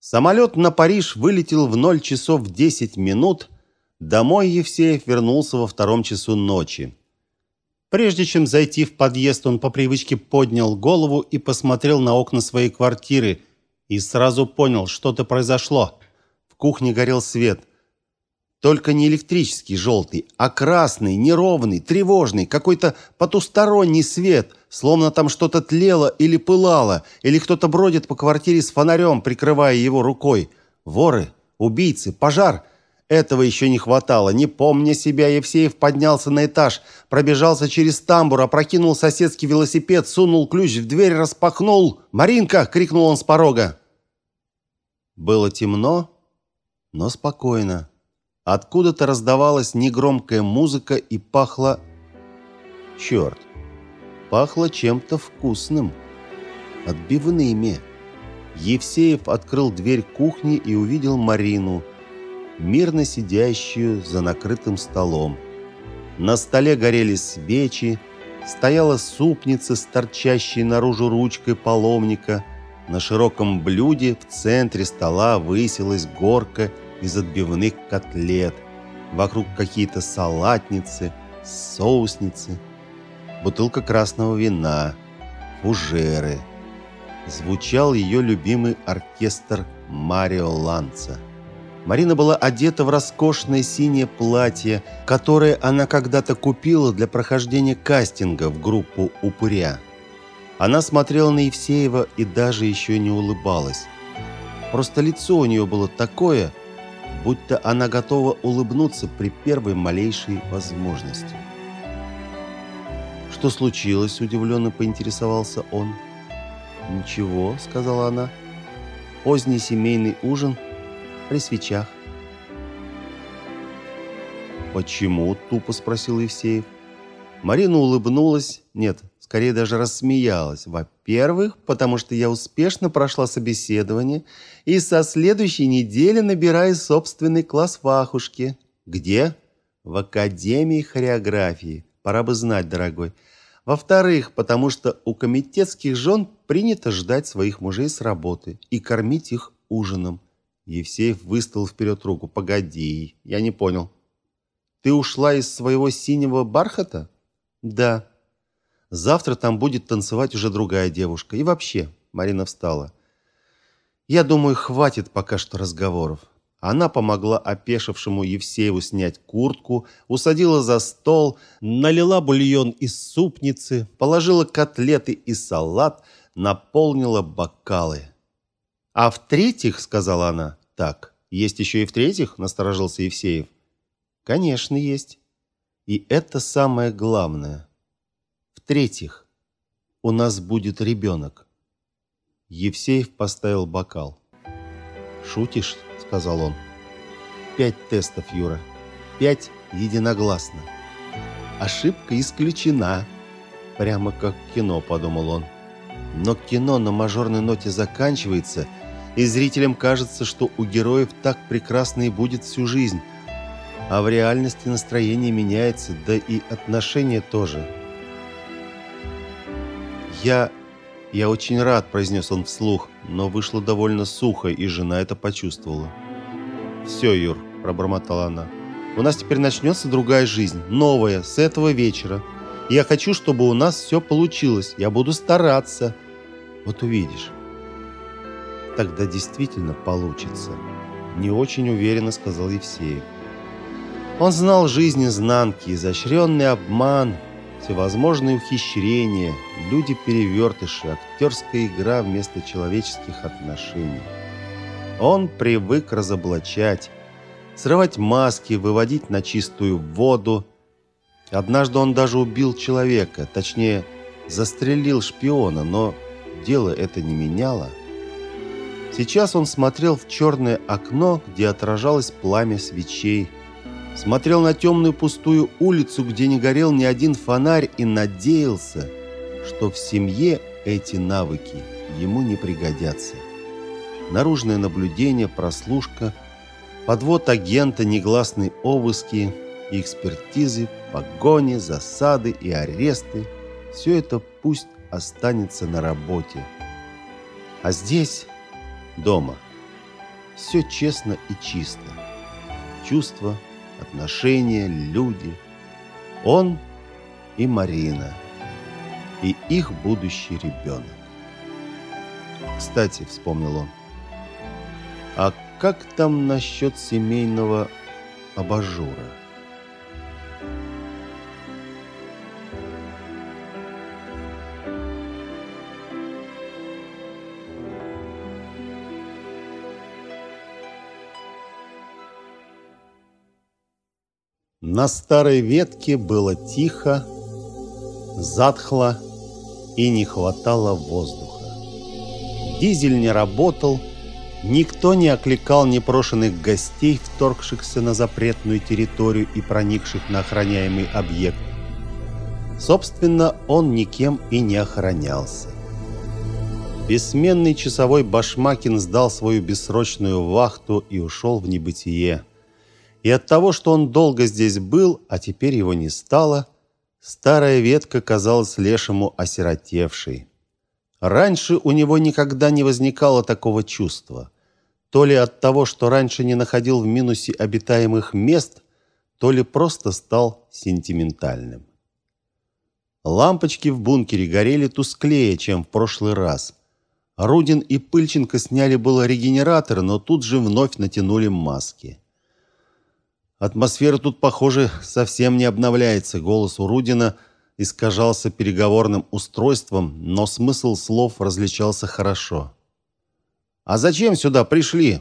Самолет на Париж вылетел в 0 часов 10 минут. Домой Евсеев вернулся во втором часу ночи. Прежде чем зайти в подъезд, он по привычке поднял голову и посмотрел на окна своей квартиры и сразу понял, что-то произошло. В кухне горел свет. Только не электрический желтый, а красный, неровный, тревожный, какой-то потусторонний свет, словно там что-то тлело или пылало, или кто-то бродит по квартире с фонарем, прикрывая его рукой. Воры, убийцы, пожар. Этого еще не хватало. Не помня себя, Евсеев поднялся на этаж, пробежался через тамбур, опрокинул соседский велосипед, сунул ключ в дверь, распахнул. «Маринка!» — крикнул он с порога. Было темно, но спокойно. Откуда-то раздавалась негромкая музыка и пахло... Черт! Пахло чем-то вкусным. Отбивными. Евсеев открыл дверь кухни и увидел Марину, мирно сидящую за накрытым столом. На столе горели свечи, стояла супница с торчащей наружу ручкой паломника. На широком блюде в центре стола высилась горка из отбивных котлет. Вокруг какие-то салатницы, соусницы, бутылка красного вина, фужеры. Звучал ее любимый оркестр Марио Ланца. Марина была одета в роскошное синее платье, которое она когда-то купила для прохождения кастинга в группу «Упыря». Она смотрела на Евсеева и даже еще не улыбалась. Просто лицо у нее было такое, будто она готова улыбнуться при первой малейшей возможности. «Что случилось?» – удивленно поинтересовался он. «Ничего», – сказала она. «Поздний семейный ужин при свечах». «Почему?» – тупо спросил Евсеев. Марина улыбнулась. Нет, скорее даже рассмеялась. Во-первых, потому что я успешно прошла собеседование и со следующей недели набираю собственный класс вахушки. Где? В Академии хореографии. Пора бы знать, дорогой. Во-вторых, потому что у комитетских жен принято ждать своих мужей с работы и кормить их ужином. Евсеев выставил вперед руку. «Погоди, я не понял. Ты ушла из своего синего бархата?» «Да». Завтра там будет танцевать уже другая девушка. И вообще, Марина встала. Я думаю, хватит пока что разговоров. Она помогла опешившему Евсееву снять куртку, усадила за стол, налила бульон из супницы, положила котлеты и салат, наполнила бокалы. «А в-третьих, — сказала она, — так, есть еще и в-третьих, — насторожился Евсеев. «Конечно, есть. И это самое главное. В-третьих, у нас будет ребенок. Евсеев поставил бокал. «Шутишь?» – сказал он. «Пять тестов, Юра. Пять единогласно. Ошибка исключена». Прямо как кино, подумал он. Но кино на мажорной ноте заканчивается, и зрителям кажется, что у героев так прекрасно и будет всю жизнь. А в реальности настроение меняется, да и отношения тоже – «Я... я очень рад», – произнес он вслух, но вышло довольно сухо, и жена это почувствовала. «Все, Юр», – пробормотала она, – «у нас теперь начнется другая жизнь, новая, с этого вечера. Я хочу, чтобы у нас все получилось, я буду стараться. Вот увидишь». «Тогда действительно получится», – не очень уверенно сказал Евсеев. Он знал жизнь изнанки, изощренный обман – всевозможные ухищрения, люди-перевертыши, актерская игра вместо человеческих отношений. Он привык разоблачать, срывать маски, выводить на чистую воду. Однажды он даже убил человека, точнее, застрелил шпиона, но дело это не меняло. Сейчас он смотрел в черное окно, где отражалось пламя свечей, смотрел на темную пустую улицу, где не горел ни один фонарь, и надеялся, что в семье эти навыки ему не пригодятся. Наружное наблюдение, прослушка, подвод агента, негласные обыски, экспертизы, погони, засады и аресты – все это пусть останется на работе. А здесь, дома, Все честно и чисто. Чувства, отношения, люди. Он и Марина. И их будущий ребенок. Кстати, вспомнил он, а как там насчет семейного абажура? На старой ветке было тихо, затхло и не хватало воздуха. Дизель не работал, никто не окликал непрошенных гостей, вторгшихся на запретную территорию и проникших на охраняемый объект. Собственно, он никем и не охранялся. Бессменный часовой Башмакин сдал свою бессрочную вахту и ушел в небытие. И от того, что он долго здесь был, а теперь его не стало, старая ветка казалась лешему осиротевшей. Раньше у него никогда не возникало такого чувства. То ли от того, что раньше не находил в минусе обитаемых мест, то ли просто стал сентиментальным. Лампочки в бункере горели тусклее, чем в прошлый раз. Рудин и Пыльченко сняли было регенератор, но тут же вновь натянули маски. Атмосфера тут, похоже, совсем не обновляется. Голос у Рудина искажался переговорным устройством, но смысл слов различался хорошо. А зачем сюда пришли?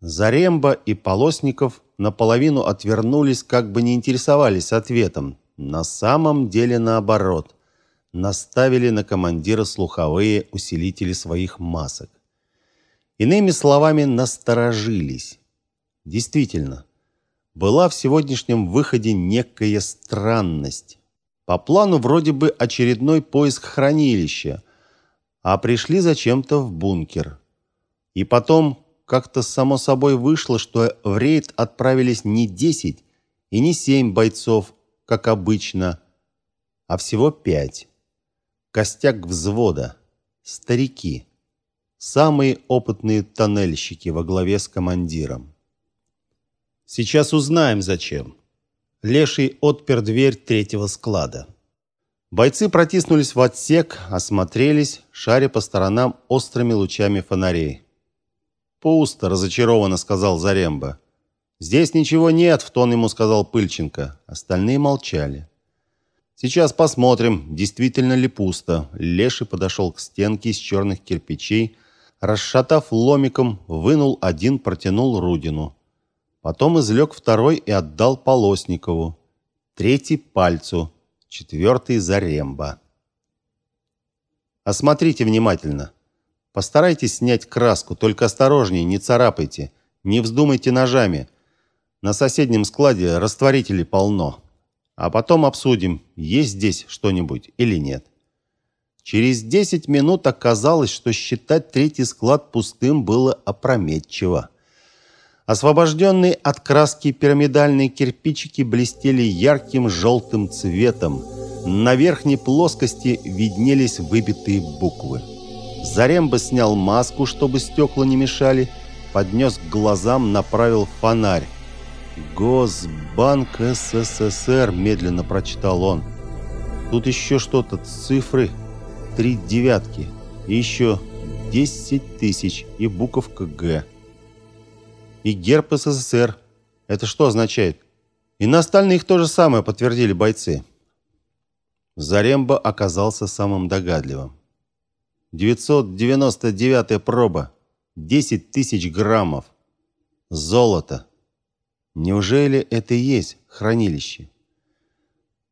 Заремба и Полосников наполовину отвернулись, как бы не интересовались ответом. На самом деле наоборот. Наставили на командира слуховые усилители своих масок. Иными словами, насторожились. Действительно, была в сегодняшнем выходе некая странность. По плану вроде бы очередной поиск хранилища, а пришли зачем-то в бункер. И потом как-то само собой вышло, что в рейд отправились не 10 и не 7 бойцов, как обычно, а всего 5. Костяк взвода. Старики. Самые опытные тоннельщики во главе с командиром. Сейчас узнаем, зачем. Леший отпер дверь третьего склада. Бойцы протиснулись в отсек, осмотрелись, шаря по сторонам острыми лучами фонарей. «Пусто», — разочарованно сказал Заремба. «Здесь ничего нет», — в тон ему сказал Пыльченко. Остальные молчали. «Сейчас посмотрим, действительно ли пусто». Леший подошел к стенке из черных кирпичей, расшатав ломиком, вынул один, протянул Рудину. Потом извлек второй и отдал Полосникову. Третий – Пальцу. Четвертый – Заремба. Осмотрите внимательно. Постарайтесь снять краску, только осторожнее, не царапайте. Не вздумайте ножами. На соседнем складе растворителей полно. А потом обсудим, есть здесь что-нибудь или нет. Через 10 минут оказалось, что считать третий склад пустым было опрометчиво. Освобожденные от краски пирамидальные кирпичики блестели ярким желтым цветом. На верхней плоскости виднелись выбитые буквы. Заремба снял маску, чтобы стекла не мешали, поднес к глазам, направил фонарь. «Госбанк СССР», — медленно прочитал он. «Тут еще что-то, цифры, три девятки, и еще десять тысяч и буковка «Г» и герб СССР. Это что означает? И на остальных то же самое подтвердили бойцы. Заремба оказался самым догадливым. 999 проба. 10 тысяч граммов. Золото. Неужели это и есть хранилище?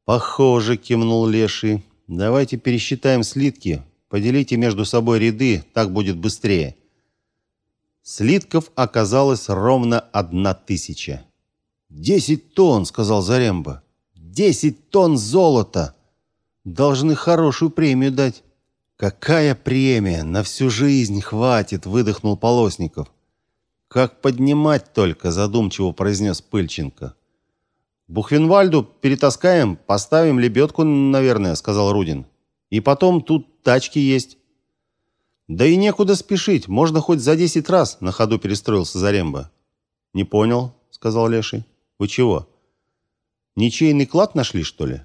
Похоже, кивнул Леший. Давайте пересчитаем слитки. Поделите между собой ряды, так будет быстрее. Слитков оказалось ровно одна тысяча. «Десять тонн!» — сказал Заремба. «Десять тонн золота! Должны хорошую премию дать». «Какая премия? На всю жизнь хватит!» — выдохнул Полосников. «Как поднимать только!» — задумчиво произнес Пыльченко. «Бухвенвальду перетаскаем, поставим лебедку, наверное», — сказал Рудин. «И потом тут тачки есть». Да и некуда спешить, можно хоть за десять раз, на ходу перестроился Заремба. Не понял, сказал Леший. Вы чего? Ничейный клад нашли, что ли?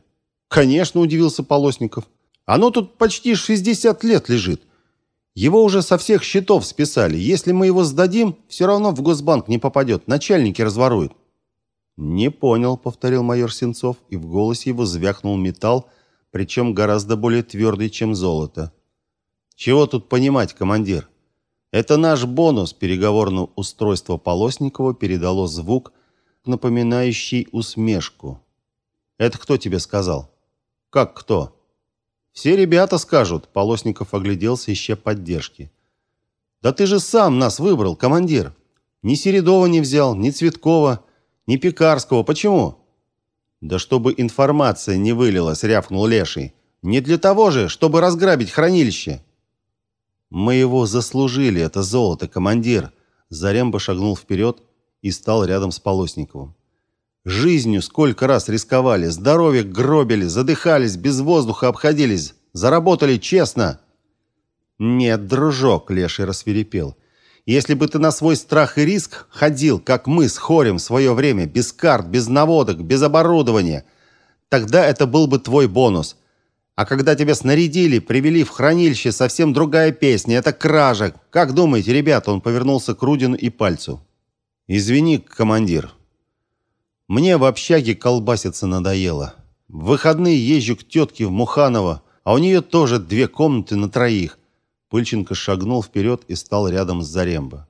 Конечно, удивился Полосников. Оно тут почти 60 лет лежит. Его уже со всех счетов списали. Если мы его сдадим, все равно в Госбанк не попадет. Начальники разворуют. Не понял, повторил майор Сенцов, и в голосе его звякнул металл, причем гораздо более твердый, чем золото. Чего тут понимать, командир? Это наш бонус. Переговорное устройство Полосникова передало звук, напоминающий усмешку. Это кто тебе сказал? Как кто? Все ребята скажут, Полосников огляделся, ища поддержки. Да ты же сам нас выбрал, командир. Ни Середова не взял, ни Цветкова, ни Пекарского. Почему? Да чтобы информация не вылилась, рявкнул Леший. Не для того же, чтобы разграбить хранилище. Мы его заслужили, это золото, командир. Заремба шагнул вперед и стал рядом с Полосниковым. Жизнью сколько раз рисковали, здоровье гробили, задыхались, без воздуха обходились, заработали честно. Нет, дружок, леший рассверепел. Если бы ты на свой страх и риск ходил, как мы с Хорем в свое время, без карт, без наводок, без оборудования, тогда это был бы твой бонус. А когда тебя снарядили, привели в хранилище, совсем другая песня, это кража. Как думаете, ребята, он повернулся к Рудину и пальцу. Извини, командир, мне в общаге колбаситься надоело. В выходные езжу к тетке в Муханово, а у нее тоже две комнаты на троих. Пыльченко шагнул вперед и стал рядом с Зарембо.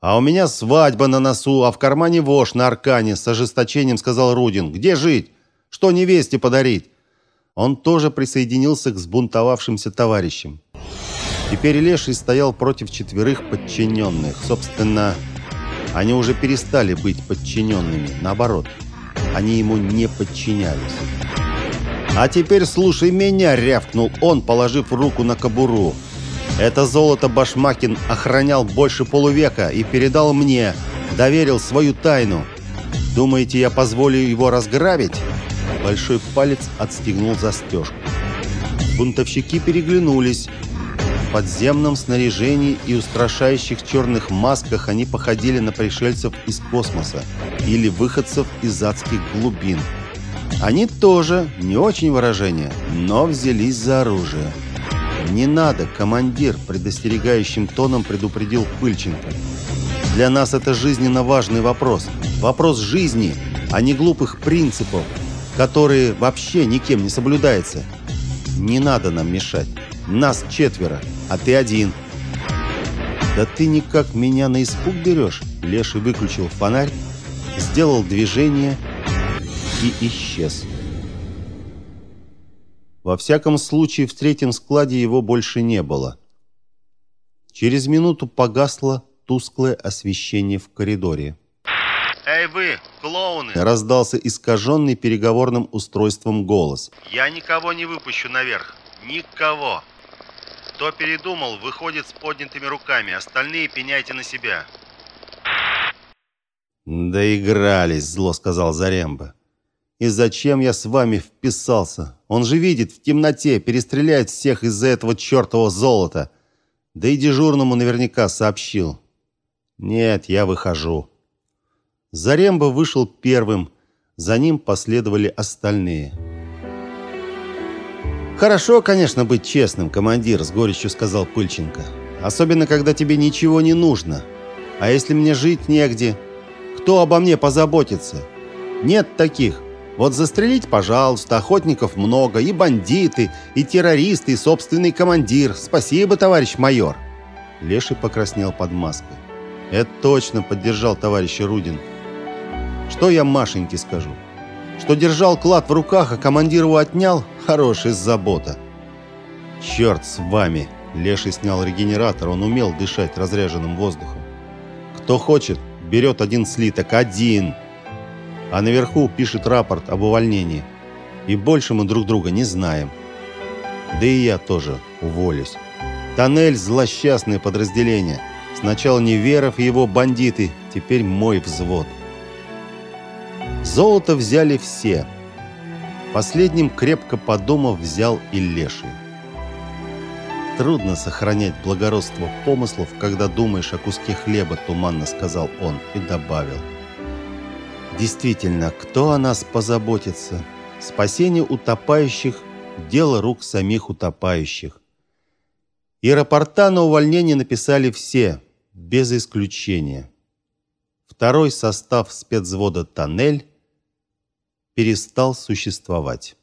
А у меня свадьба на носу, а в кармане вож на аркане, с ожесточением сказал Рудин. Где жить? Что невесте подарить? Он тоже присоединился к сбунтовавшимся товарищам. Теперь Леший стоял против четверых подчиненных. Собственно, они уже перестали быть подчиненными, наоборот. Они ему не подчинялись. «А теперь слушай меня!» — рявкнул он, положив руку на кобуру. «Это золото Башмакин охранял больше полувека и передал мне, доверил свою тайну. Думаете, я позволю его разграбить?» Большой палец отстегнул застежку. Бунтовщики переглянулись подземном снаряжении и устрашающих черных масках они походили на пришельцев из космоса или выходцев из адских глубин. Они тоже, не очень выражение, но взялись за оружие. «Не надо, командир», — предостерегающим тоном предупредил Пыльченко. «Для нас это жизненно важный вопрос. Вопрос жизни, а не глупых принципов, которые вообще никем не соблюдаются. Не надо нам мешать. Нас четверо, а ты один. Да ты никак меня на испуг берешь. Леший выключил фонарь, сделал движение и исчез. Во всяком случае, в третьем складе его больше не было. Через минуту погасло тусклое освещение в коридоре. «Эй вы, клоуны!» Раздался искаженный переговорным устройством голос. «Я никого не выпущу наверх. Никого!» Кто передумал, выходит с поднятыми руками, остальные пеняйте на себя. Доигрались, зло сказал Заремба. И зачем я с вами вписался? Он же видит в темноте, перестреляет всех из-за этого чертового золота. Да и дежурному наверняка сообщил. Нет, я выхожу. Заремба вышел первым, за ним последовали остальные. Хорошо, конечно, быть честным, командир, с горечью сказал Пыльченко. Особенно когда тебе ничего не нужно. А если мне жить негде, кто обо мне позаботится? Нет таких. Вот застрелить, пожалуйста, охотников много, и бандиты, и террористы, и собственный командир. Спасибо, товарищ майор. Леший покраснел под маской. Это точно поддержал товарищ Рудин. Что я Машеньке скажу? Что держал клад в руках, а командир его отнял? Хорошая забота. Черт с вами. Леший снял регенератор, он умел дышать разряженным воздухом. Кто хочет, берет один слиток, один. А наверху пишет рапорт об увольнении. И больше мы друг друга не знаем. Да и я тоже уволюсь. Тоннель – злосчастное подразделение. Сначала Неверов и его бандиты, теперь мой взвод. Золото взяли все. Последним крепко подумав взял и Леший. Трудно сохранять благородство помыслов, когда думаешь о куске хлеба, туманно сказал он и добавил. Действительно, кто о нас позаботится? Спасение утопающих – дело рук самих утопающих. И рапорта на увольнение написали все, без исключения. Второй состав спецвзвода «Тоннель» перестал существовать.